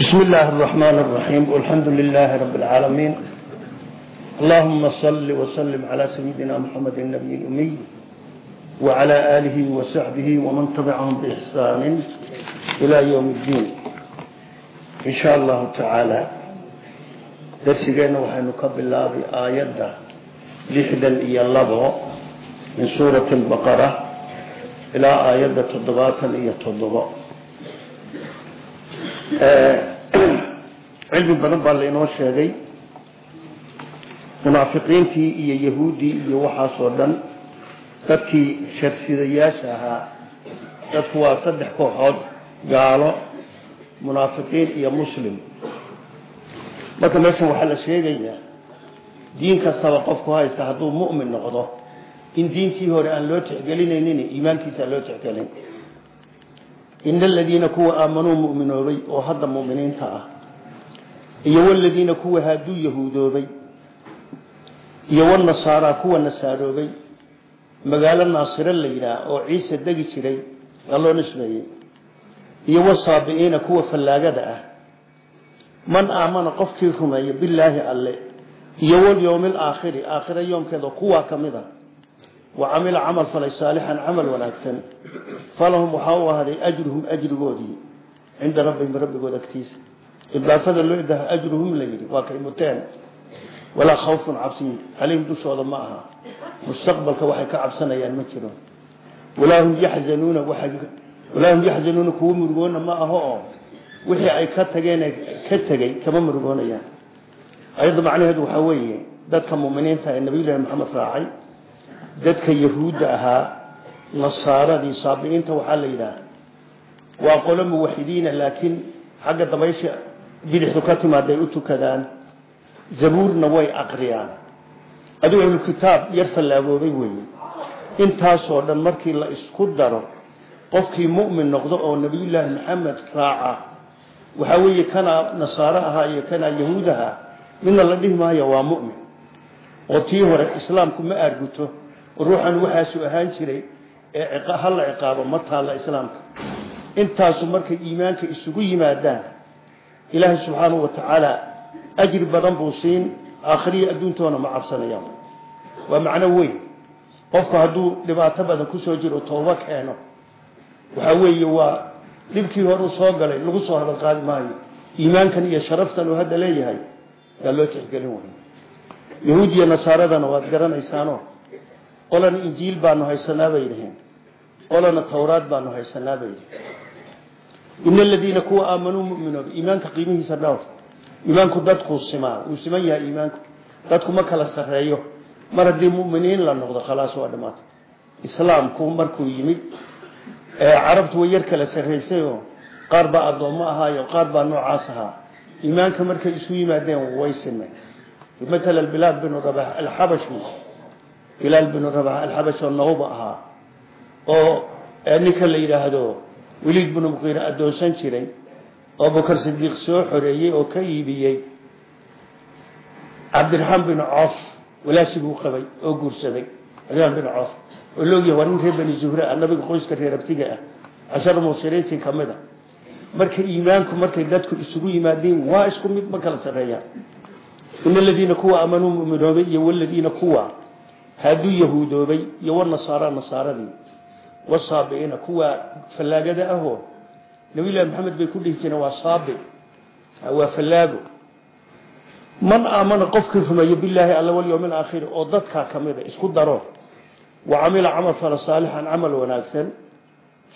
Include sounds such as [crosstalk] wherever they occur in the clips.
بسم الله الرحمن الرحيم والحمد لله رب العالمين اللهم صل وسلم على سيدنا محمد النبي الأمي وعلى آله وصحبه ومن تبعهم بإحسان إلى يوم الدين إن شاء الله تعالى درسنا وحنكب الله بآيات لحدا إيا اللبو من سورة البقرة إلى آيات تضباطا إيا تضباط [clears throat] cilmi badan baa lainoo sheegay. Munaafiqiintii iyo yahuuddii iyo waxaasoo dhan dadkii sharsidayaasha ahaa dadku waa saddex kooxood gaalo munaafiqiin iyo muslim. Marka meeshan waxaa la sheegayaa diin kastaba qofku haysta hadduu mu'min noqdo in diintii hore aan loo tixgelinaynin iimaankiisa loo tixgelin ina aladiina kuwa aamanuu mu'minoobay oo hadda mu'miniinta ah iyo waladiina kuwa haaduu yahuudoobay iyo wanasaara kuwa nasaaroobay magaalo naasiro la yidhaah oo ciise degi jiray aa loo nisbeeyey iyo wasaabi'iina kuwa fallaagada ah man aamana qofkii rumeeya bilaahi alle iyo walyowmi alaakhiri aakhira yoomkeeda kuwaa ka wa camila camal falay saalixan camal wanaagsan falahum waxaa u ahaaday ajruhum ajrigoodii cinda rabbihim rabbigood agtiisa. Idaafada loo idaha ajruhum la yidhi waa kay muteen. Walaa khawfun cabsi calayhim dushooda ma aha. Mustaqbalka waxay ka cabsanayaan ma jiro. Walaa hum yaxzanuuna walaa hum yaxzanuuna kuwa murugoona ma aho oo wixii ay ka tageen ka tegey kama murugoonayaan ayadda macnaheedu waxaa weeye dadka muminiinta ee nabiyullaahi dadka yahuudda ahaa nasaaradii saabi'iinta waxaa la yidhaah waa qolo muwaxidiina laakiin xagga dabaysha bidixdu ka timaaday u tukadaan zabuurna way aqriyaan. Adigu ahlukitaab yar fallaagoobay weeye. Intaasoo dhan markii la isku daro qofkii mu'min noqdo oo nabiyullaahi maxamed raaca waxaa weeye kanaa nasaaro ahaa iyo kanaa yahuud ahaa midna la dhihi maayo waa mu'min. Oo tii hore islaamku ma aarguto ruuxan waxaasu ahaan jiray ee hala ciqaabo ma taalla islaamka. Intaasu markay iimaanka isugu yimaadaan ilaahay subxaanahu wa tacaala ajri badan buu siin aakhiriya adduuntoona ma cabsanayaan. Waa macno weyn. Qofku hadduu dhibaato badan ku soo jiro tooba keeno. Waxaa weeye waa dhibkii hore u soo galay lagu soo hadal qaadi maayo. Iimaankan iyo sharaftan uu hadda leeyahay yaa loo tixgelin way yahuud iyo nasaaradana waad garanaysaano qolana injiil baanu haysanaa bay dhaheen qolana tawraad baanu haysanaa bay dhaheen ina aladiina kuwa aamanuu mu'minooba iimaanka qiimihiisa dhowr iimaanku dadkuu simaa wuu siman yahay iimaanku. Dadku ma kala sarreeyo. Mar haddii mu'miniin la noqdo khalaas waa dhammaatay islaamku markuu yimid carabtu way yar kala sarraysay oo qaar baa addoommo ahaayo qaar baa noocaas ahaa. Iimaanka markay isu yimaadeen way simeen matala bilaal binu rabax alxabashi bilaal binu rabax alxabash oo nawba ahaa oo ninka la yidhaahdo weliid binu muqiire addoonsan jiray oo abubakar sidiiq soo xoreeyey oo ka iibiyey cabdiraxmaan binu coof walaashi buu qabay oo guursaday. Cabdiraxmaan binu coof oo loogyahay waa nin reer bani zuhre ah nabiga qoyska reer abtiga ah cashar mushiriintii ka mid a marka iimaanku markay dadku isugu yimaadeen waa isku mid ma kala sarreeyaan in aladiina kuwa aamanuu muminoobay iyo waladiina kuwa haaduu yahuudoobay iyo wanasaara nasaaradii wasaabiina kuwa fallaagada ahoo nabiyullahi maxamed bay ku dhihi jireen waa saabi waa fallaago. Man aamana qofkii rumeeyo bilaahi alla walyowmi alaakhiri oo dadkaa ka mida isku daro wa camila camal fala saalixan camal wanaagsan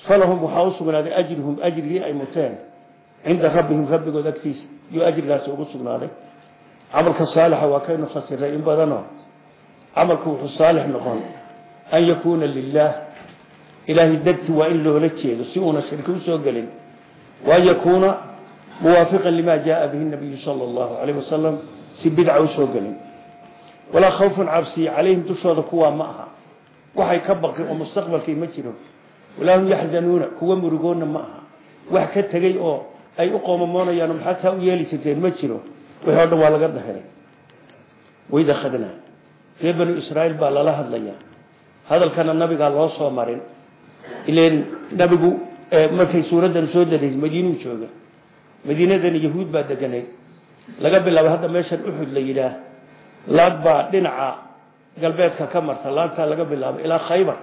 falahum waxaa u sugnaaday ajruhum ajrigii ay muteen cinda rabbihim rabbigood agtiisa iyo ajrigaasi ugu sugnaaday. Camalka saalixa waa kaynu fasiray in badano camalku wuxuu saalix noqon an yakuuna lilah ilaahay darti waa in loola jeedo si uuna shirki u soo gelin. Waan yakuuna muwaafiqan lima jaaa bihi nabiyu sala allahu alayh wasalam si bidca u soo gelin. Walaa khawfun cabsiya calayhim dushooda kuwaa ma aha. Waxay ka baqi oo mustaqbalkii ma jiro walaa hum yaxzanuuna kuwa murugoonna ma aha. Wax ka tegey oo ay u qoomamoonayaan maxaa taa u yeeli jirteen ma jiro. Wixii o dhan waa laga dahiray. Waid akhadnaa reer banu israa'iil baa lala hadlayaa hadalkana nabigaa loo soo marin. Ileen nabigu markay suuraddan soo dareysay madiinuu jooga. Madiinadana yahuud baa deganayd laga bilaabay hadda meeshan uxud la yidhaah. Laag dhinaca galbeedka ka marta laagtaa laga bilaabay ilaa khaybar.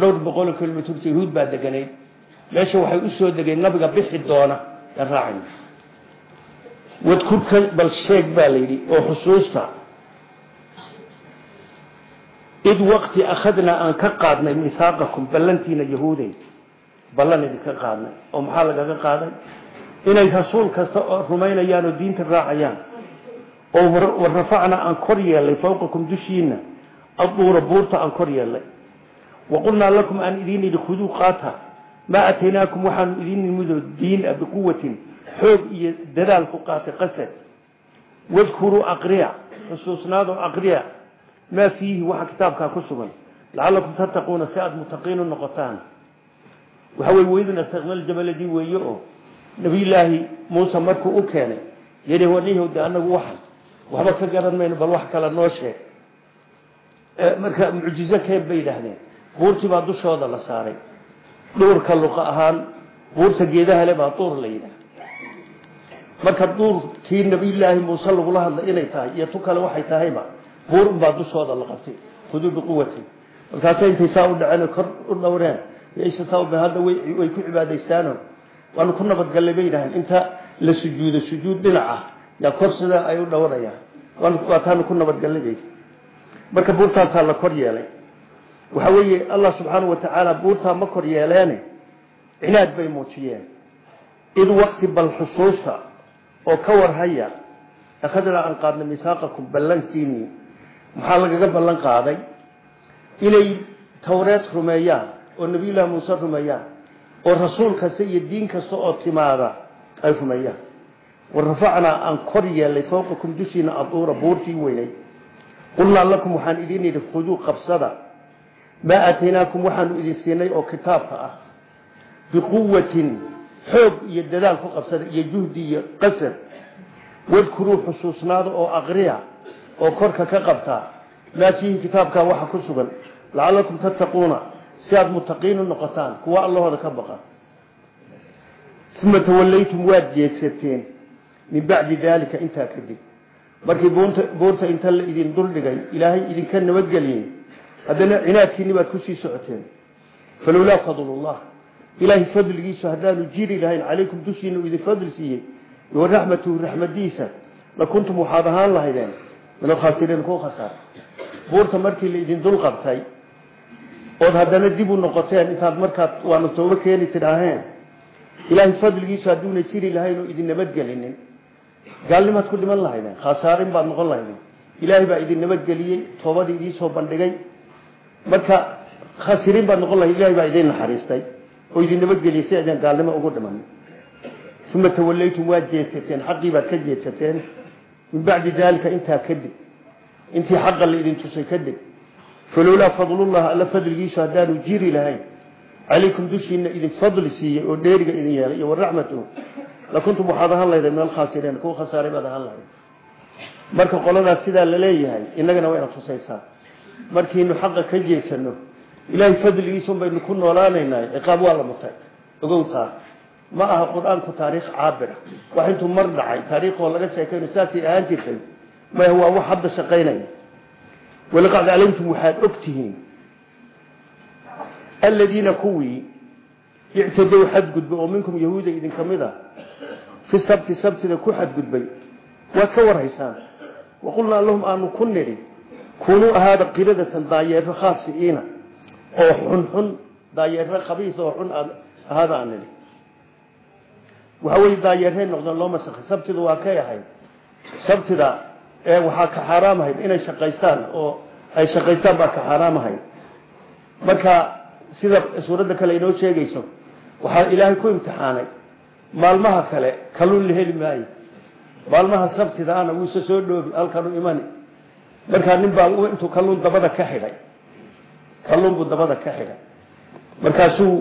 Dhowr boqol kilomitr yahuud baa deganayd meesha waxay u soo degeen nabiga bixi doona ee raacay. Wadkurka bal sheeg baa la yidhi oo xusuusta id waqti akhadnaa aan ka qaadnay mihaaqakum ballantiina yahuuday ballan idinka qaadnay oo maxaa lagaga qaaday inay rasuul kasta rumaynayaan oo diinta raacayaan oo warafacnaa aan kor yeelnay fawqakum dushiina aduura buurta aan kor yeelnay waqulnaa lakum aan idiin idhi khuduu qaata maa ataynaakum waxaanu idiin nimidoo diin a biquwatin xoog iyo dadaal ku qaatay qasad wadkuruu aqriya xusuusnaadoo aqriya maa fiihi waxa kitaabkaa ku sugan lacalakum tattaquuna si aada mutaqiinu noqotaan waxa wey weyduna istiqmal jabaladii weeye oo nabiyullaahi muuse markuu u keenay yidhi wanihowde anagu waxan waxba ka garan mayno bal wax kale noo sheeg marka mucjizo keen bay yidhaahdeen buurtii baa dushooda la saaray dhuurka luqa ahaan buurta geedaha le baa duur la yidhaah marka duurtii nabiyullaahi buur unbaa dushooda la qabtay khuduu biquwatin markaasa intay saa u dhaceen kor u dhowreen hadda way ku cibaadaystaano waanu ku nabadgallay bay yidhaaheen inta la sujuudo sujuud dhinaca. Yaa kor sidaa ay u dhowrayaan. Waataanu ku nabadgallay bay marka buurtaasaa la kor yeelay. Waxa weeye allah subxaanau watacaala buurtaa ma kor yeeleene cinaad bay muujiyeen. Id wakti bal xusuusta oo ka warhaya akhadnaa aan qaadnay misaaqakum ballankiinii maxaa lagaga ballan qaaday? Inay tawreed rumeeyaan oo nabiyullaahi muuse rumeeyaan oo rasuul kasta iyo diin kasta oo timaada ay rumeeyaan. Wa rafacnaa aan kor yeelnay fowqakum dushiina aduura buurtii weynay. Qulnaa lakum waxaan idin yidhi khuduu qabsada. Maa aataynaakum waxaanu idin siinay oo kitaabka ah. Biquwatin xoog iyo dadaal ku qabsada iyo juhdi iyo qasad wadkuruu xusuusnaada oo aqriya oo korka ka qabtaa maa fiihi kitaabkaa waxa ku sugan lacalakum tattaquuna si aada mutaqiinu noqotaan kuwa allahooda ka baqa. Uma tawallaytum waad jeedsateen min bacdi daalika intaa kadib. Markii buurta inta la idin duldhigay ilaahay idinka nabadgeliyey haddana cinaadkiinni baad ku sii socoteen. Falowlaa fadlullah. Ilaahay fadligiisu haddaanu jiri lahayn calaykum dushiina uu idin fadli siiyey wa raxmatuhu raxmadiisa lakuntum waxaad ahaan lahaydeen min alkhaasiriin kuwa khasaara buurta markii la idin dul qabtay ood haddana dib u noqoteen intaad markaad waanu toobo keeni tidhaaheen ilaahay fadligiisu hadduuna jiri lahayn oo idin nabadgelinin gaalnimaad ku dhiman lahaydeen khasaarin baad noqon lahaydeen ilaahay baa idin nabadgeliyey toobadii idiin soo bandhigay. Marka khasiriin baad noqon lahayd ilahay baa idin naxariistay oo idin nabadgeliyey si aydan gaalnimo ugu dhiman. Uma tawallaytum waad jeedsateen xaqii baad ka jeedsateen min bacdi daalika intaa kadib intii xaqa la idin tusay kadib falowlaa fadlullah alla fadligiisu haddaanu jiri lahayn calaykum dushiina idin fadli siiyey oo dheeriga idin yeelay iyo waraxmatuhu lakuntum waxaad ahaan lahayden min alkhaasiriin kuwa khasaaray baad ahaan lahayd. Marka qoladaas sidaa la leeyahay innagana wayna tusaysaa markiinu xaqa ka jeedsano ilaahay fadligiisun baynu ku noolaanaynaa ciqaab waa la mutay. Ogowtaa ma aha qur'aanku taariikh caabira wax intuu mar dhacay taariikhoo laga sheekayno saasay ahaan jirtay maya waa wax hadda shaqaynaya. Walaqad calimtum waxaad og tihiin aladiina kuwii ictadow xadgudbay oo minkum yahuuda idin ka mid a fi sabti sabtida ku xadgudbay waad ka warhaysaan. Waqulnaa lahum aanu ku nidhi kunuu ahaada qiradatan daayeero khaasi'iina oo xunxun daayeero khabiis oo xun ahaada aan nidhi waxa weye daayeerhay noqdeen loo masakhay sabtidu waa kay ahayd? Sabtida waxaa ka xaaraam ahayd inay shaqaystaan oo ay shaqaystaan baa ka xaaraam ahayd. Marka sida suuradda kale inoo sheegayso waxaa ilaahay ku imtixaanay. Maalmaha kale kalluun la heli maayo. Maalmaha sabtida ana wuuse soo dhoobi halkanu imani. Markaa nin baa intuu kalluun dabada ka xidhay kalluun buu dabada ka xidhay markaasuu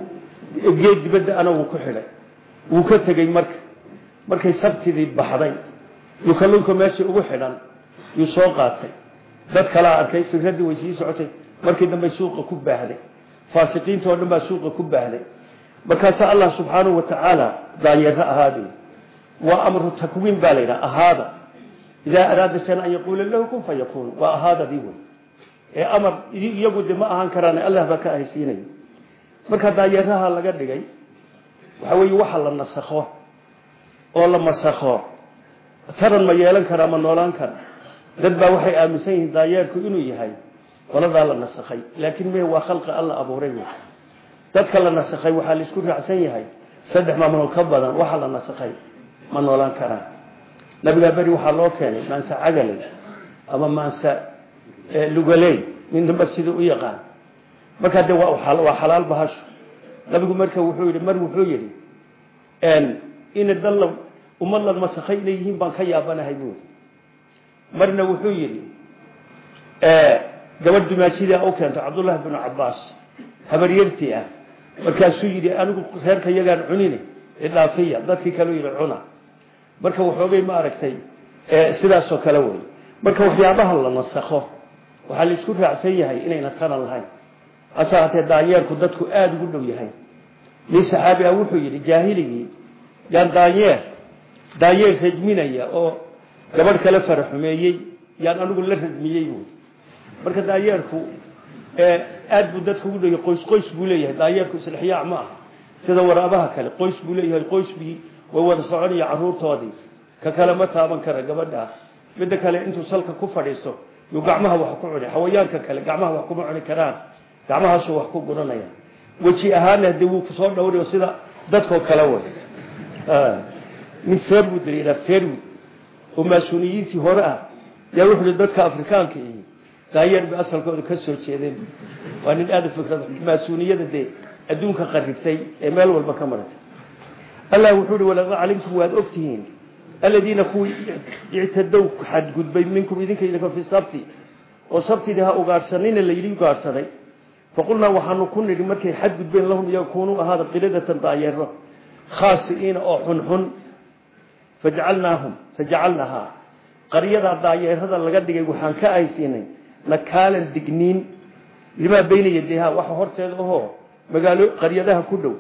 geed dibadda ana wuu ku xidhay wuu ka tegey marka. Markay sabtidii baxday yuu kalluunka meeshii ugu xidhan yuu soo qaatay. Dad kalaa arkay fikraddii way sii socotay. Markii dambe suuqa ku baahday. Faasiqiinta oo dhan baa suuqa ku baahday. Markaasaa allah subxaanahu wa tacaala daayeero ahaadi waa amru takwiin baa la yidhaha ahaada. Idaa araada shan an yaquula lahu kun fayakuun waa ahaadadii wey ee amar iyagu de ahaan karaan allah baa ka ahaysiinaya. Marka daayeeraha laga dhigay waxa weeye waxa la nasakho oo la masakho. Taran ma yeelan karaa ma noolaan kara. Dad baa waxay aaminsan yihiin daayeerku inuu yahay qoladaa la nasakhay. Laakiin me waa khalqi alla abuuray dadka la nasakhay waxaa la isku raacsan yahay. Saddex maamulood ka badan waxa la nasakhay ma noolaan karaan nabigaa beri waxaa loo keenay maanse cagaley ama maanse lugaley. Nin damba siduu u yaqaan. Markaa de waa xalaal bahasho nabigu marka wuxuu mar wuxuu yidhi ina dalla ummad la masakhay inay yihiin baan ka yaabanahay buuri marna wuxuu yidhi gabadh dumaashidaa u keento cabdullaahi binu cabaas habaryartii ah. Markaasuu yidhi anigu reerka yagaan cunine idhaafiya dadkii kaleu yidhi cuna. Marka waxoogay ma aragtay sidaasoo kale wey marka waxyaabaha la nasakho waxaa la isku raacsan yahay inayna taran lahayn. Hase haatee daanyeerku dadku aada ugu dhow yahay nin saxaabi ah wuxuu yidhi jaahiligii yaan daanyeer daanyeer rajminaya oo gabadh kale faraxumeeyey yaan anigu la radmiyey buui marka daanyeerku aad buu dadka ugu yahay qoys qoys buu leeyahay daanyeerku islexyaac ma aha sida waraabaha kale qoys buu leeyahay qoysbii way wada soconaya caruurtoodii. Ka kale ma taaban kara gabadha. Midda kale intuu salka ku fadhiisto yuu gacmaha wax ku cuni xawayaanka kale gacmaha wax kuma cuni karaan. Gacmahaasuu wax ku guranaya weji ahaana dee wuu ku soo dhawrayo sida dadkoo kale way. Nin ferwood la yidhaha ferwood oo maasuuniyiintii hore ah yaa wuxuu yihi dadka afrikaanka ihi daayeer bay asalkooda ka soo jeedeen. Waa nin aada fikrad maasuuniyada dee adduunka qaribtay ee meel walba ka maratay. Allah wuxuu ihi walaqad calimtum waad ogtihiin aladiina kuwii ictadow xadgudbay minkum idinka idinka fi sabti oo sabtidii ha ugaadhsanina layidhi ugaadhsaday faqulnaa waxaanu ku nidhi markay xadgudbeen lahum yakuunuu ahaada qiladatan daayeero khaasi'iina oo xunxun fajacalnaahum fajacalnahaa qaryadaa daayeerada laga dhigay waxaan ka ahaysiinay nakaalan digniin limaa bayna yadayha waxa horteeda ahoo magaalo qaryadaha ku dhow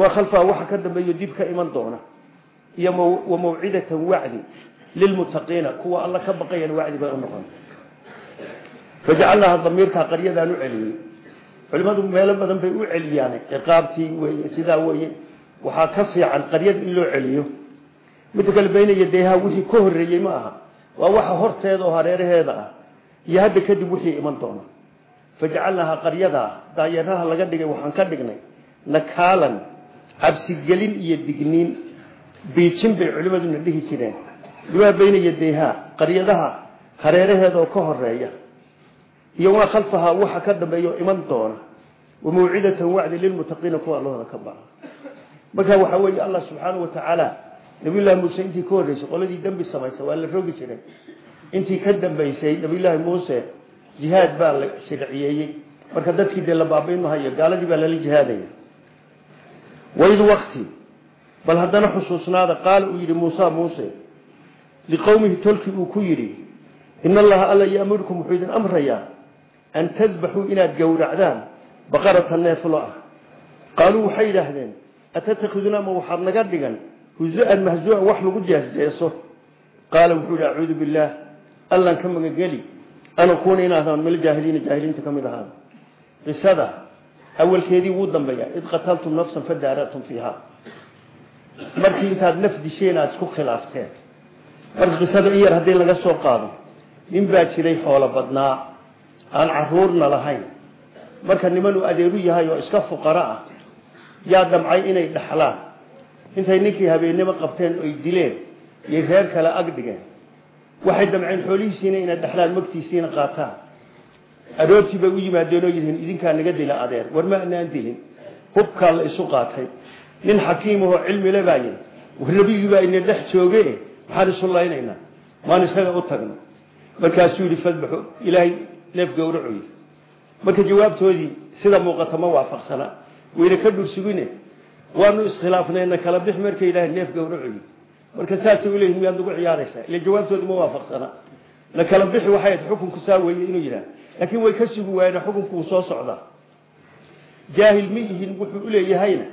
waa khalfaha waxa ka dambeeyo dib ka iman doona iyo wa mawcidatan wacdi lilmuttaqiina kuwa alla ka baqayan wacdi bay u culimadu meelo badan bay u celiyaan ciqaabtii weye sidaa weye waxaa ka fiican qaryada in loo celiyo. Midda kale bayna yadayha wixii ka horeeyey ma aha. Waa waxa horteeda oo hareeraheeda ah. Iyo hadda kadib wixii iman doona. Fajacalnaaha qaryadaa daayeeraha laga dhigay waxaan ka dhignay nakaalan cabsigelin iyo digniin. Biijin bay culimaduna dhihi jireen. Limaa bayna yadayha qaryadaha hareeraheeda oo ka horreeya iyo waa khalfahaa waxa ka dambeeya oo iman doona wa mawcidatan wacdi lilmuttaqiina kuwa allahooda ka baqa marka waxaa weeye allah subxaanahu watacaala nabiyullaahi muuse intii ka horreysay qoladii dembi samaysa waa la rogi jiray. Intii ka dambaysay nabiyullaahi muuse jihaad baa la sharciyeeyey marka dadkii dee la baabayn mahayo gaaladii baa lala jihaadaya. Waid wakti bal haddana xusuusnaada qaala uu yidhi muusa muuse liqowmihi tolkii uu ku in an tadbaxuu inaad gowracdaan baqarata neeflo ah qaaluu waxay yidhaahdeen atatakiduna ma waxaad naga dhigan huzu-an mahzuucan wax lagu jeesjeeso qaala wuxuu yidhi acuudu billaah allan ka magangeli an akuuna inaadaan mil jaahiliina jaahiliinta ka mid ahaada qisada awalkeedii wuu dambeeyaa id qataltum nafsan fadaaratum fiiha markii intaad naf disheen aada isku khilaafteen marka qisada in yar haddii laga soo qaado nin baa jiray xoolo badnaa aan caruurna lahayn. Marka nimanuu adeeru yahay oo iska fuqaro ah yaa damcay inay dhaxlaan. Intay ninkii habeennimo qabteen oy dileen yay reer kale ag dhigeen. Waxay damceen xoolihiisiina inay dhaxlaan magtiisiina qaataan. Aroortii bay u yimaadeen oo yihiin idinkaa naga dila adeer war ma anaan dilin. Hubkaa la isu qaatay. Nin xakiimahoo cilmile baa yidhi war nebigii baa ina dhex jooge maxaan isu laynaynaa? Maan isaga u tagno. Markaasuu yidhi fadbaxu ilaahay neef gowracu yidhi. Marka jawaabtoodii sida muuqata ma waafaqsana. Wayna ka dhursugine waanu iskhilaafnayna kala bix markay yidhaha neef gowracu yidhi. Marka saasay uleeyihin miyaad nagu ciyaaraysaa? Ila jawaabtoodii ma waafaqsana. Na kala bixi waxay ahayd xukunku saa inuu yidhaha laakiin way ka sugi waayeen xukunku soo socdaa. Jaahil ma yihiin wuxuu uleeyahayna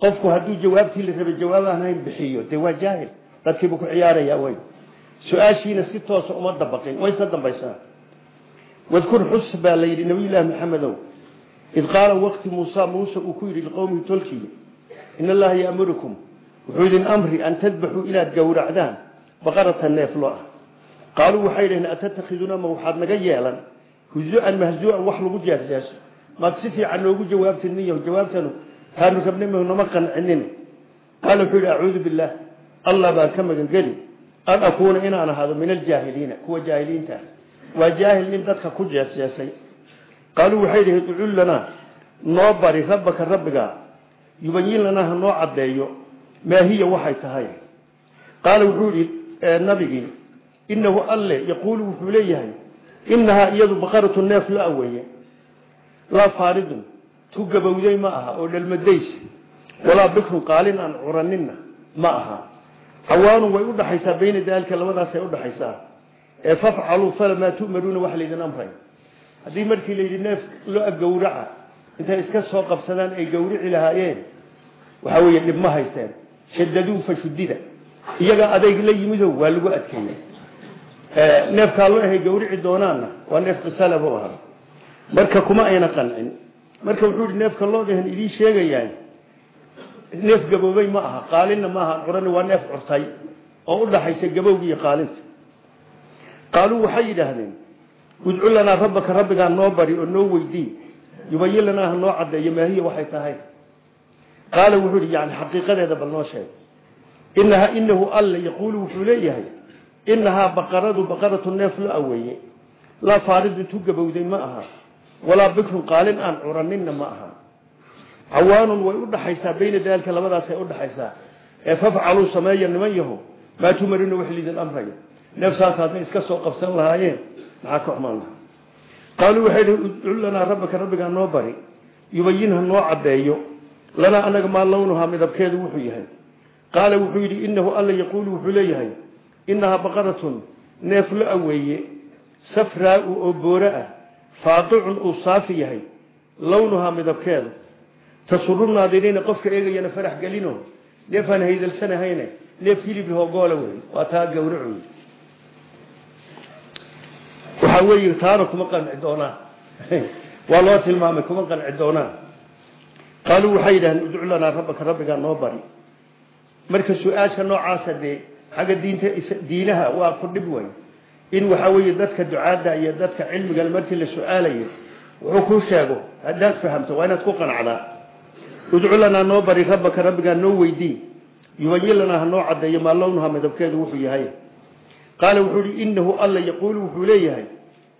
qofku hadduu jawaabtii la rabay jawaab aan bixiyo. Dee waa jaahil. Dadkiibuu ku ciyaarayaa wey su'aashiina si toosa uma dabaqin. Wayse dambaysaa. Wadkur xus baa la yidhi nabiyullaahi maxamedow id qaala waqti muusa muuse uu ku yidhi liqowmihi tolkii in allaha yaamurukum wuxuu idin amri an tadbaxuu inaad gowracdaan baqarata neef lo ah. Qaaluu waxay dhaheen atatakiduna ma waxaad naga yeelan? Huzuan mahzuan wax lagu jeesjeeso maad si fiican noogu jawaabtid miyo jawaabtanu taanu rabnay ma nama qancinin. Qaala wuxuu yidhi acuudu billaah allah baan ka magangeli an akuuna inaan ahaado min aljaahiliina kuwa jaahiliinta ah. Waa jaahil nin dadka ku jeesjeesay. Qaaluu waxay dhaheen ucul lanaa noo bari rabbaka rabbigaa yubayin lanaa ha noo caddeeyo. Maa hiya waxay tahay? Qaala wuxuu yidhi nabigii inahu alle yaquulu wuxuu leeyahay inahaa iyadu baqaratu neef la aweeye. Laa faaridun tu gabowday ma aha oo dhalmadays walaa bikrun qaalin aan curaninna ma aha cawaanun way udhaxaysaa bayna daalika labadaasay udhaxaysaa ee fafcaluu falamaa tu'maruuna wax laydin amray. Haddii markii layidhi neef lo gowraca intay iska soo qabsadaan ay gowrici lahaayeen waxaa weeye dhib ma haysteen. Shadaduu fa shudida iyagaa adayg la yimido waa lagu adkeeyey. Neefkaa loo ahay gawrici doonaanna waa neef qisala buu marka kuma ayna qancin. Marka wuxuu yihi neefka loodahan idiin sheegayaa neef gaboobay ma aha qaalinna ma aha curan waa neef curtay oo udhaxaysa gabowga iyo qaalinta. Qaaluu waxay yidhaahdeen udcu lanaa rabbaka rabbigaa noo bari oo noo weydii yubayin lanaa ha noo caddeeyo maahiya waxay tahay? Qaala wuxuu yihi yani xaqiiqadeeda bal noo sheeg inahaa inahu alle yaquulu wuxuu leeyahay inahaa baqaradu baqaratu neef la aweeye laa faaridun tu gabowday ma aha walaa bikrun qaalin aan curaninna ma cawaanun way udhaxaysaa bayna daalika labadaasay udhaxaysaa ee fafcaluu sameeya niman yaho maa tumarina wax lidin amraya neef saas hadday iska soo qabsan lahaayeen maxaa ka xumaan laha qaaluu waxay dhi udcu lanaa rabbaka rabbigaa noo bari yubayin ha noo caddeeyo lanaa anaga maa lawnuhaa midabkeedu wuxuu yahay qaala wuxuu yidhi inahu alla yaquulu wuxuu leeyahay inahaa baqaratun neef la aweeye safraau oo boore ah faaqicun uu saafi yahay lawnuhaa midabkeedu tasuru naadiriina qofka eegayana farax gelino. Neefaan haydalsanahayne neef hilibihoo goola wey waa taa gawraco waxaa weeye taana kuma qanci doonaan [laughs] waa loo tilmaamay kuma qanci doonaan qaaluu waxay yidhahdeen udcu lanaa rabbaka rabbigaa noo bari. Marka su'aasha noocaasa dee xagga diinta diinaha waa ku dhib wey in waxaa weeye dadka ducaadda iyo dadka cilmiga markii la su'aalayo wuxuu ku sheego haddaad fahamto waa inaad ku qanacdaa udcu lanaa noo bari rabbaka rabbigaa noo weydii yubayin lanaa ha noo caddeeyo maa lawnuha midabkeedu wuxuu yahay. Qaala wuxuu ihi inahu alla yaquulu wuxuu leeyahay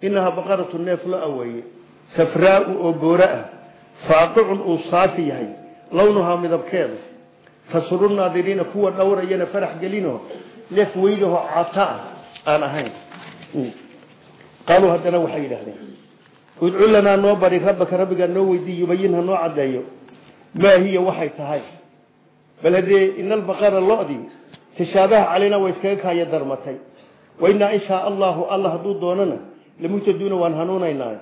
inahaa baqaratu neef la aweeye safraau oo boore ah faaqicun uu saafi yahay lawnuhaa midabkeedu tasuru naadiriina kuwa dhowrayana farax gelino neef weydaho cata ah aan ahayn. Qaaluu haddana waxay yidhahdeen udcu lanaa noo maa hiya waxay tahay? Bal haddee ina albaqara lodii tashaabaha calayna way iskaga kaaya darmatay. Wainaa in shaa allahu alla hadduu doonana lamuhtaduuna waan hanuunaynaa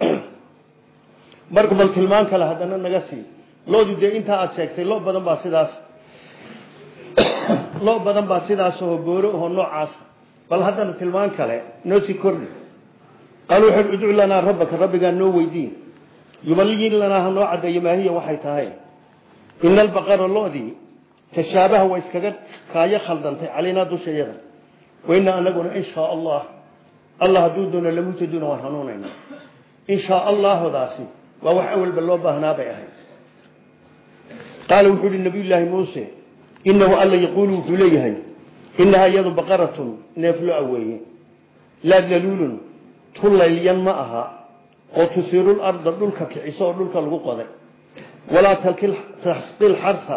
[clears throat] marka bal tilmaan kale haddana naga sii. Loodu dee intaa aada sheegtay lo badan baa sidaas. [clears throat] Lo badan baa sidaasoo booro oo noocaasa bal haddana tilmaan kale noo sii kordhi. Qaalu wuxu udcu yubayin lanaa ha noo caddeeyo maahiya waxay tahay. Ina albaqara lodii tashaabaha way iskaga kaayo khaldantay calaynaa dushayada. Wainaa anaguna in shaa allah allah hadduu doono lamuhtaduuna waan hanuunayna in shaa allahodaasi waa wax awalba loo baahnaa bay ahayd. Qaala wuxuu uhi nabiy llaahi muuse inahu alla yaquulu wuxuu leeyahay inahaa iyadu baqaratun neef lo aweeye. Laa daluulun tullaylyan ma aha oo tusiiru larda dhulka kiciso oo dhulka lagu qoday. Walaa tasqil xarsa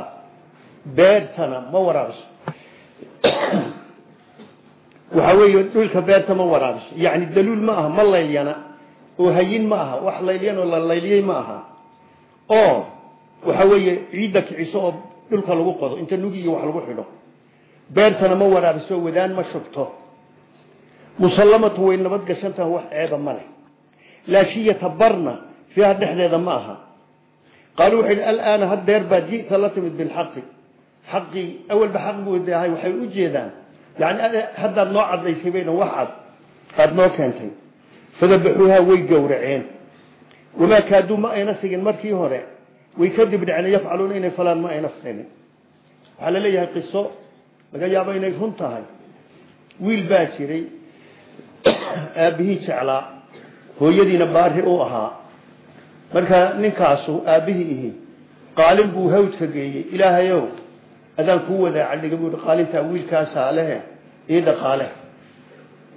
beertana ma waraabiso waxaa weeye dhulka beerta ma waraabiso yacni daluul ma aha ma laylyana oo hayin ma aha wax laylyan oo la layliyey ma aha. Oo waxa weeye ciidda kiciso oo dhulka lagu qodo inta nugi iyo wax lagu xidho. Beertana ma waraabiso wadaan ma shubto. Musallamatu way nabad gashantaha wax ceeba ma laashiyata barna fiiha dhexdeeda ma aha. Qaaluu waxay yidhi alaana haddeer baad ji'ta la timid bilxaqi. Xaqii awalba xaq buu dahay waxay u jeedaan. Yani haddaad noo cadaysay bayna wax cad aada noo keentay. Fadabaxuuhaa way gowraceen. Wamaa kaaduu ma ayna sigin markii hore. Way kadib dhaceen yafcaluuna inay falaan ma ayna sigin waxaa la leeyahay qiso laga yaabo inay run tahay. Wiil baa jiray [coughs] aabbihii jeclaa hooyadiina baari u ahaa. Marka ninkaasu aabbihii ihi qaalin buu hawdka geeyey ilaahayow adaan kuu wadaacadhiga buu qaalintaa wiilkaasaa lehe ii dhaqaale.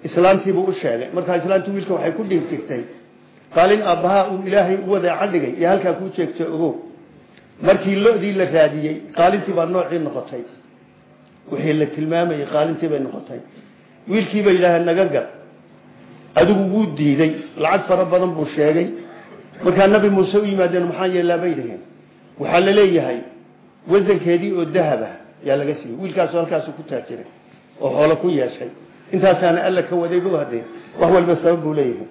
Islaantiibuu u sheegay. Markaa islaantii wiilka waxay ku dhiig jirtay qaalin aabbahaa uu ilaahay u wadaaca dhigay iyo halkaa kuu jeegto ogow. Markii lodii la raadiyey qaalintii baa noocii noqotay. Wixii la tilmaamayey qaalintii bay noqotay. Wiilkiiba yidhaaha naga gal adigu wuu diiday. Lacag fara badan buu sheegay. Markaa nabi muuse u yimaadeen maxaa yeelaa bay dhaheen? Waxaa la leeyahay wasankeedii oo dahaba yaa laga siiyey. Wiilkaasu halkaasu ku taajiray oo xoolo ku yeeshay. Intaasaana alla ka waday bu hadee wax walba sabab buu leeyahay.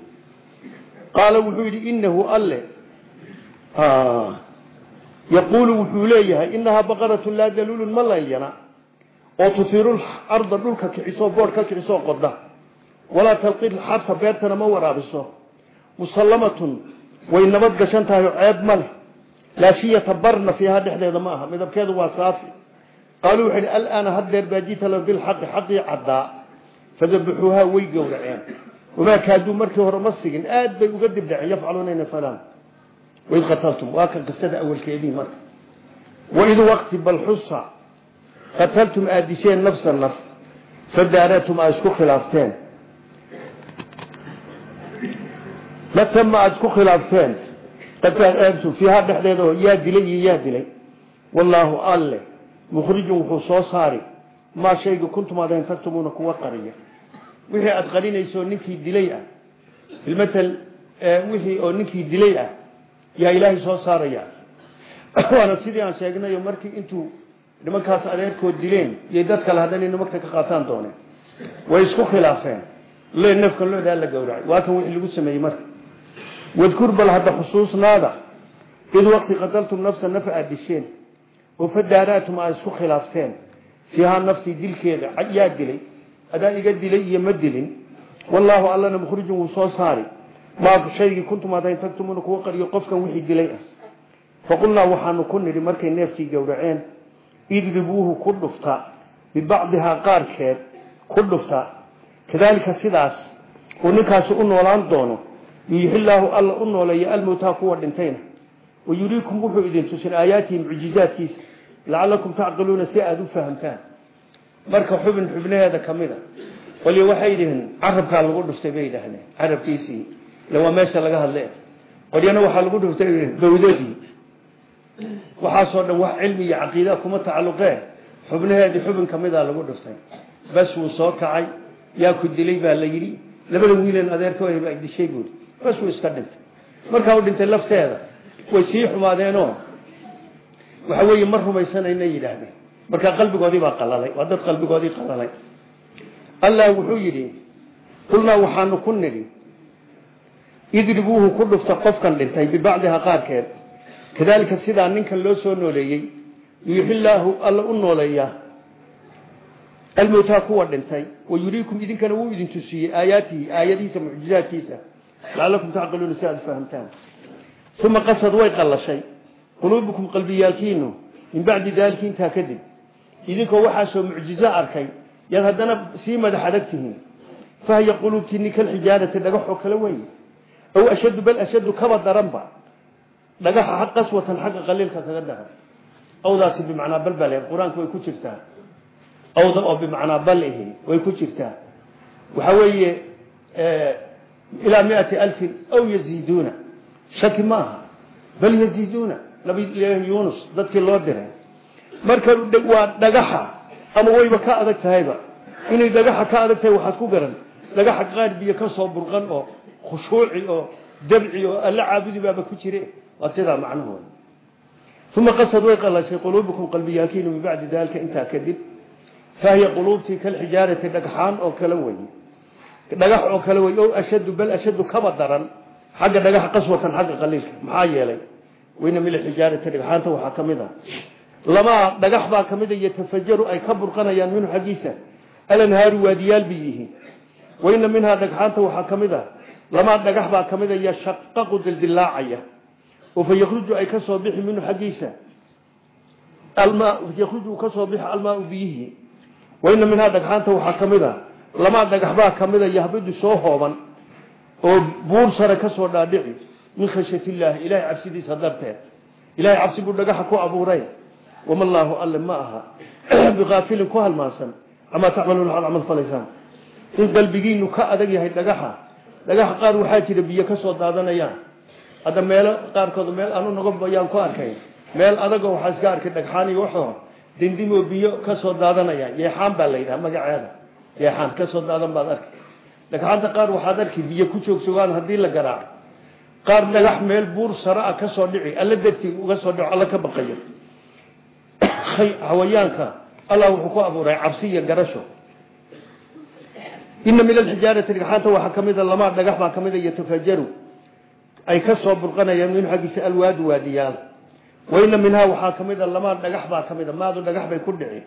Qaala wuxuu yidhi inahu alle. Yaquulu wuxuu leeyahay inahaa baqaratun laa daluulun ma laylana oo tusiiru arda dhulka kiciso boodh ka kicisoo qoda walaa talqi xabta beertana ma waraabiso. Musallamatun way nabad gashan tahay ceeb ma leh. Laa shiyata barna fiiha dhexdeeda ma aha. Midabkeedu waa saafi. Qaaluu wuxuu yidhi alaana haddeer baajita la bilxaqi xaqii caddaa. Fadabaxuuhaa way gowraceen. Wamaa kaaduu markii hore ma sigin. Aad bay uga dibdhaceen yafcaluuna ina falaan. Waid qataltum waa kan qisada awalkeedii marka. Waid waqti bal xusa qataltum aad disheen nafsa naf. Fadaaratum aad isku khilaafteen matama aad isku khilaafteen. Fiiha dhexdeeda oo yaa dilay iyo yaa dilay. Wallaahu alle mukhrijun wuxuu soo saari maa shayga kuntum aad tagtumuuna kuwa qariya. Wixii aad qarinayso ninkii dilay ah. Bilmatal wixii oo ninkii dilay ah yaa ilaahay soo saaraya. Waana sidii aan sheegnayo markii intuu nimankaas adeerkood dileen yay dad kale haddana nimanka ka qaataan dooneen. Way isku khilaafeen. Nafkan loodaa la gowracay. Waa kan wixii lagu sameeyey marka wadkur bal hadda xusuusnaada id waqti qataltum nafsa naf aad disheen oo fadaaraatum aad isku khilaafteen. Fiihaa naftii dilkeeda yaa dilay adaa iga dilay iyo ma dilin. Wallaahu allana mukhrijun wuu soo saari. Maa shaygii kuntum adayn tagtumuna kuwa qariyo qofkan wixii dilay ah. Faqulnaa waxaanu ku nidhi markay neefkii gowraceen idribuuhu ku dhufta bibacdihaa qaarkeed ku dhufta. Kadaalika sidaas uu ninkaasi u noolaan doono yuuxilaahu alla u nooleeya almowtaa kuwa dhintayna. Wayuriikum wuxuu idin tusin aayaatihi mucjizaadkiisa. Lacalakum tacqiluuna si aada u fahamtaan. Marka xubin xubnaheeda ka mid a qolyo waxay yidhaheen carabkaa lagu dhuftay bay yidhaahdeen. Carabkiisii ila waa meesha laga hadle qolyana waxaa lagu dhuftay bawdadii. Waxaasoo dhan wax cilmi iyo caqiida kuma tacalluqee. Xubnaheedii xubin ka mida lagu dhuftay. Bas wuu soo kacay. Yaa ku dilay baa la yidhi. Labada wiilan adeerka baa dishay buuri bas wuu iska dhintay. Markaa u dhintay lafteeda way sii xumaadeenoo. Waxa weeye ma rumaysanayna yidhaahdeen. Markaa qalbigoodii baa qalalay waa dad qalbigoodii qalalay. Allah wuxuu yidhi qulnaa waxaanu ku nidhi idribuuhu ku dhufta qofkan dhintay bibacdiha qaarkeed. Kadaalika sidaa ninkan loo soo nooleeyey yuuxilaahu alla u nooleeyaa almowtaa kuwa dhintay wa yuriikum idinkana wuu idin tusiiyey aayaatihi aayadihiisa mucjizaadkiisa lacalakum tacqiluuna si aad fahamtaan uma qasad way qallashay quluubukum qalbiyaalkiinu min bacdi daalika intaa kadib idinkoo waxaasoo mucjizo arkay yaad haddana sii madax adag tihiin fahiya quluubtiini kalxijaarati dhagaxoo kale wey aw ashaddu bal ashaddu kaba daranba dhagaxa qaswatan xagga qaliilka kaga daran awdaasi bimacnaa bal baa leed qur'aanka way ku jirtaa awda oo bimacnaa bal ihi way ku jirtaa waxa weeye ilaa miati alfin aw yaziiduuna shaki ma aha bal yaziiduuna nabi ilaahi yunus dadkii loo diray marka waa dhagaxa ama wayba ka adag tahayba inay dhagaxa ka adag tahay waxaad ku garan dhagaxa qaar biyo ka soo burqan oo khushuuci oo dabci oo alla caabudi baaba ku jire waa sidaa macnahooda uma qasad way qalashay quluubukum qalbiyaalkiina min bacdi daalika intaa kadib fahiya quluubtii kalxijaarati dhagxaan oo kale wey dhagax oo kale wey o ashaddu bal ashaddu kaba daran. Xagga dhagaxa qaswatan xagga qaliilka maxaa yeelay? Wayna min alxijaarati dhagxaanta waxaa ka mid a lamaa dhagax baa ka mid a yatafajaru ay ka burqanayaan minhu xaggiisa. Alanhaaru waadiyaal bay yihiin. Wayna minhaa dhagxaanta waxaa ka mid a lamaa dhagax baa ka mid a yashaqaqu oo fa yakhruju ay ka soo bixi minhu xaggiisa. Yakhruju uu ka soo bixi almaau biyihii wayna minhaa dhagxaanta waxaa ka mid a lamaa dhagax baa ka mid a yahbidu soo hooban oo buur sare ka soo dhaadhici min khashyat illaahi ilahay cabsidiisa darteed. Ilahay cabsi buu dhagaxa ku abuuray. Wama allaahu alle ma aha. [clears throat] Biqaafilin ku halmaansan camaa tacmaluuna waxaad camal falaysaan? In qalbigiinu ka adag yahay dhagaxa. Dhagaxa qaar waxaa jira biyo ka soo daadanayaan. Hadda meelo qaarkood meel anu naga bayaan ku arkay meel adagoo waxaa iska arkay dhagxaan iyo waxoo dindimoo biyo ka soo daadanayaan. Yeexaan baa la yidhaha magaceeda yeexaan ka soo daadan baad arkay. Dhagxaanta qaar waxaad arki biyo ku joogsogaan haddii la garaaco qaar dhagax meel buur sare ah ka soo dhici alla dartii uga soo dhico alla ka baqayo. Hawayaanka allah wuxuu ku abuuray cabsi iyo garasho. Ina min alxijaarati dhagxaanta waxaa ka mid a lamaa dhagax baa ka mid a yatafajaru ay ka soo burqanayaan minhu xaggiisa alwaadu waadiyaal. Wayna minhaa waxaa ka mid a lamaa dhagax baa ka maadu dhagax bay ku dhici.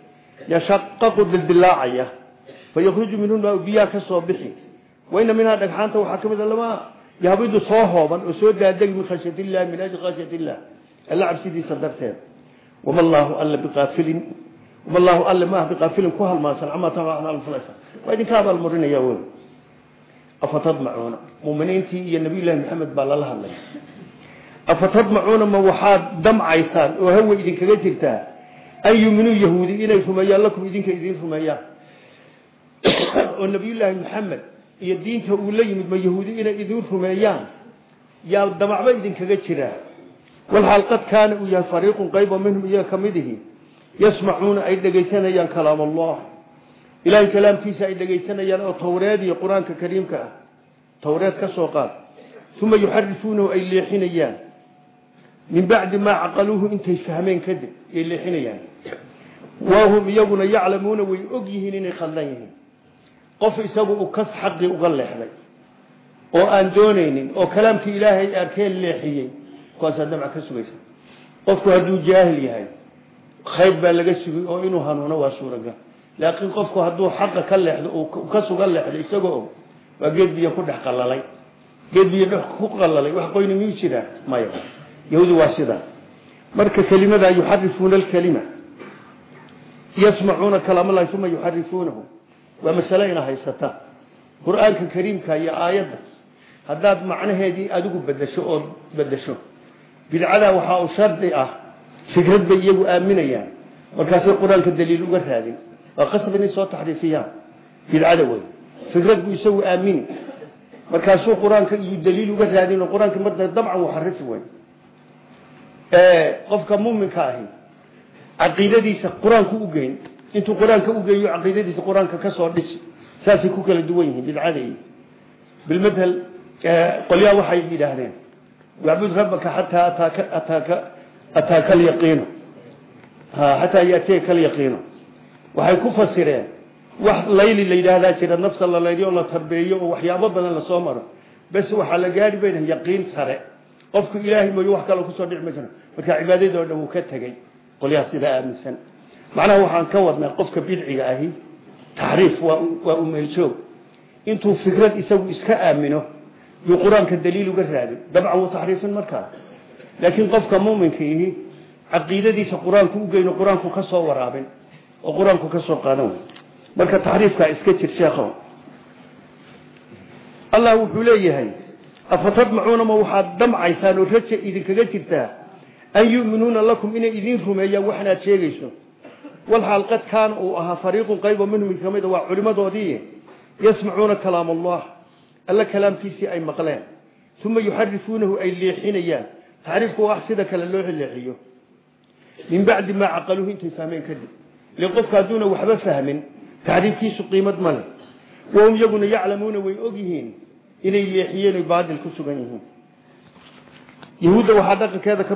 Yashaqaqu dildilaacaya fayakhruju minhu maa biyaa ka soo bixi wayna minhaa dhagxaanta waxaa ka mid a lamaa yahbidu soo hooban oo soo daadegi min khashyat illahi min ajli khashyat illah alla cabsidiisa darteed wama allaahu alla biqaafilin wama allaahu alle maaha biqaafilin ku halmaansan camaa tamaanalfalaysa waa idinka abaalmarinaya wey afatadmacuuna muminiintii iyo nabiyullahi maxamed baa lala hadlay afatadmacuuna ma waxaad damcaysaan oo hawa idinkaga jirtaa an yuminuu yahuudi inay rumeeyaan lakum idinka idin rumeeyaan [coughs] oo nabiyullaahi maxamed iyo diinta uu la yimid ma yahuudi inay idin rumeeyaan yaa damacba idinkaga jiraa walxaal qad kaana uu yahay fariiqun qaybo minhum iyaga ka yasmacuuna ay dhegaysanayaan kalaam allah ilahay kalaamkiisa ay dhegaysanayaan oo towreed iyo qur'aanka kariimka ah towreed ka soo qaad. Uma yuxarifuunahu ay leexinayaan. Min bacdi maa caqaluuhu intay fahmeen kadib ay leexinayaan. Wahum iyaguna yaclamuuna way og yihiin inay khaldan yihiin qof isagu u kas xaqii uga leexday oo aan doonaynin oo kalaamkii ilaahay arkeen leexiyey kuwaasaa damca ka sugaysa qofku hadduu jaahil yahay khayr baa laga sugay oo inuu hanuuno waa suuragal. Laakiin qofku hadduu xaqa ka leexdo ka suga leexdo isagoo waa geed biyo ku dhex qalalay. Geed biyo dhex ku qalalay wax qoyni miyuu jiraa maya. Yahuudi waa sidaa marka kelimadaa yuxarifuuna alkalima. Yasmacuuna kalaamalahi uma yuxarifuunahu waa masale ina haysata. Qur'aanka kariimka iyo aayadda. Haddaad macnaheedii adigu bedesho ood bedesho bidcadaa waxaa u shardi ah fikrad bay iyagu aaminayaan. Markaasay qur'aanka daliil uga raadin. Waa qasab inay soo taxriifiyaan. Bidcada wey fikrad buu isagu aamini markaasuu qur'aanka iyo daliil uga raadin oo qur'aanka marda dabcan uu xarifi wey qofka muminka ahi caqiidadiisa qur'aanku ugeyn intuu qur'aanka ugeeyo caqiidadiisa qur'aanka ka soo dhis saasay ku kala duwan yihiin bidcada iyo bilmadhal qolyaa waxay yidhaahdeen wacbud rabbaka xataa ataaka ataaka alyaqiino xataa yaatiyaka alyaqiino waxay ku fasireen wax layli la jira nafta la layliyo o la tarbeeyo oo waxyaabo badan la soo maro. Bes waxaa la gaari bayna yaqiin sare. Qofku ilaahay mooyo wax kale ku soo dhici ma jiro. Marka cibaadadii oo dhan wuu ka tegey qolyaha sidaa aaminsan macnaha waxaan ka wadnaa qofka bidciga ahi taxriif waa umeeljoog intuu fikrad isagu iska aamino yuu qur'aanka daliil uga raadin dabcan wuu taxriifin markaa laakiin qofka muminka ihi caqiidadiisa qur'aanku ugeyno qur'aanku ka soo waraabin oo qur'aanku ka soo qaadan wey marka taxriifkaa iska jir sheekho allah wuxuu leeyahay afatadmacuuna ma walxaal qad kaana uu ahaa fariiqun qaybo minhum ka mid a waa culimadoodii yasmacuuna kalaam allah alla kalaamkiisii ay maqleen uma yuxarifuunahu ay leexinayaan taxriifku wax sida kale loo leexiyo min bacdi maa caqaluuhu intay fahmeen kadib ile qofka hadduuna waxba fahmin taxriifkiisu qiimad ma leh wahum iyaguna yaclamuuna way og yihiin inay leexiyeen oy baadil ku sugan yihiin yahuudda waxaa dhaqankeeda ka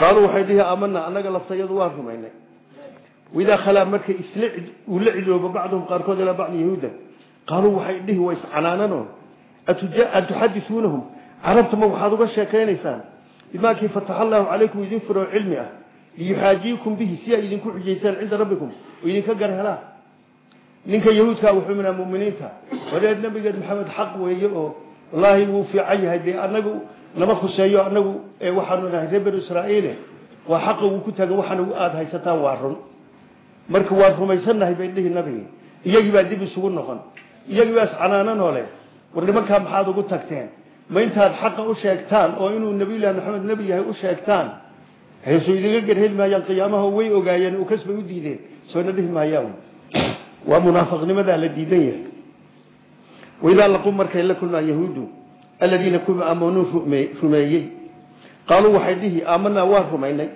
qaaluu waxay dhihi aamanaa annaga laftayadu waan rumaynay. Widaa khalaa markay isla uu la cidoobo bacduhum qaarkood ilaa bacdi yahuuda qaaluu waxay dhihi waa iscanaanano atuxadisuunahum? Carabtama waxaad uga sheekaynaysaan? Bimaa kii fataxa allaahu calaykum idin furo cilmi ah liyuxaajiikum bihi si ay idinku xujaysaan cinda rabbikum oo idinka gar helaan ninka yahuudkaa wuxuu minaa muminiinta wareer nabigeed maxamed xaq nama khuseeyo anagu waxaanu nahay reer banu israa'iile waa wuu ku tagan waxaana aada haysataan waa run. Marka waan rumaysannahay bay dhihi nabigi iyagii baa dib isugu noqon iyagii baa iscanaananoo leh war maxaad ugu tagteen? Ma intaad xaqa u sheegtaan oo inuu nabiyullahi maxamed nebi yahay u sheegtaan? Heeso idinga gerheli maayaan qiyaamaha way ogaayeen u kasbay u diideen soona dhihi maayaan. Waa munaafiqnimadaa la diidan yahay. Waidaa laquu markay la kulmaan yahuudu aladiina kuwa aamanuu rumeeyey. Qaaluu waxay dhihi aamanaa waan rumaynay.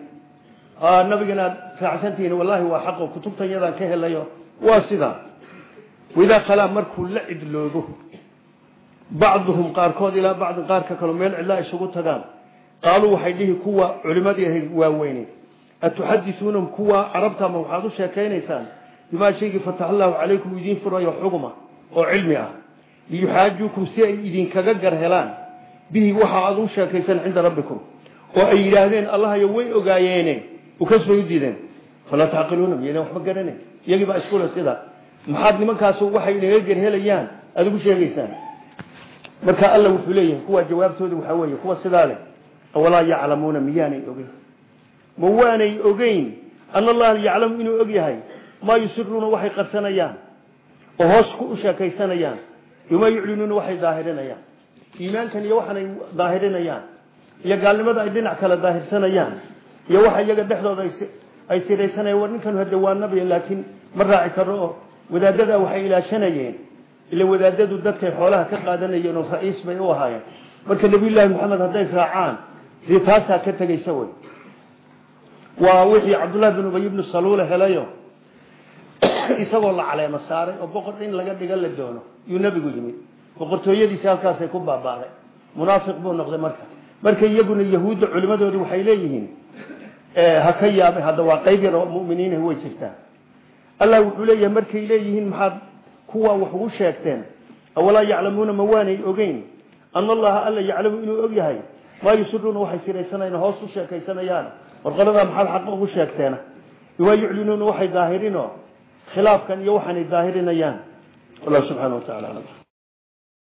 Nabiganaad raacsantihiin wallaahi waa xaqo kutubtan yadaan ka helayo waa sidaa waidaa khalaa markuu la cidloobo bacduhum qaarkood ilaa bacdin qaarka kalo meel cidlaa isugu tagaan. Qaaluu waxay dhihi kuwa culimadii ahayd waaweyne atuxadisuunahum kuwa carabtama waxaad u sheekaynaysaan? Bimaa shaygii fatax allaahu calaykum idiin furayo xugma oo cilmi ah liyuxaajuukum si ay idinkaga gar helaan. Bihi waxa aad u sheekaysan cinda rabbikum. Oo ay yidhaahdeen allahayo way ogaayeene. Ukasbay u diideen. Falaa tacqiluuna miyaydaan waxba garanayn iyagii baa iskule sida. Maxaad nimankaas waxay inaga gerhelayaan aada ugu sheegaysaan. Marka alla wuxuu leeyahay kuwa jawaabtooda waxaa weeye kuwa sidaa leh awalaa yaclamuuna miyaanay ogeyn? Ma waanay ogeyn? Ana allaha yaclamu inuu og yahay. Maa yusiruuna waxay bimaa yuclinuuna waxay daahirinayaan. Iimaankan iyo waxaanay daahirinayaan. Iyo gaalnimada ay dhinac kale daahirsanayaan iyo waxa iyaga dhexdooda ay siraysanayaan war ninkan hade waa nabiya laakiin ma raaci karo oo wadaadada waxay ilaashanayeen. Ila wadaadadu dadkay xoolaha ka qaadanayeen oo ra'iis bay u ahaayeen. Marka nabiyullaahi maxamed hadday raacaan dee taasaa ka tegaysa wey waa wixii cabdullahi bin ubay ibnu saluule helayo isagoo la caleemo saaray oo boqor in laga dhiga la doono. Yuu nebigu yimid boqortooyadiisi halkaasay ku baabaaday munaafiq buu noqday marka. Marka iyaguna yahuudda culimadoodi waxay leeyihiin ha ka yaabay hadda waa qayb yar oo muminiin way jirtaan allah wuxuu leeyahay markay leeyihiin maxaad kuwa wax ugu sheegteen? Awalaa yaclamuuna ma waanay ogeyn? Ana allaha alla yaclamu inuu og yahay. Maa yusiruuna waxay siraysanayaan hoos u sheekaysanayaan. War qoladaa maxaad xaqa ugu sheegteena? Bimaa yuclinuuna waxay daahirinoo khilaafkan iyo waxaanay daahirinayaan. Wallahu subxana wa tacala alam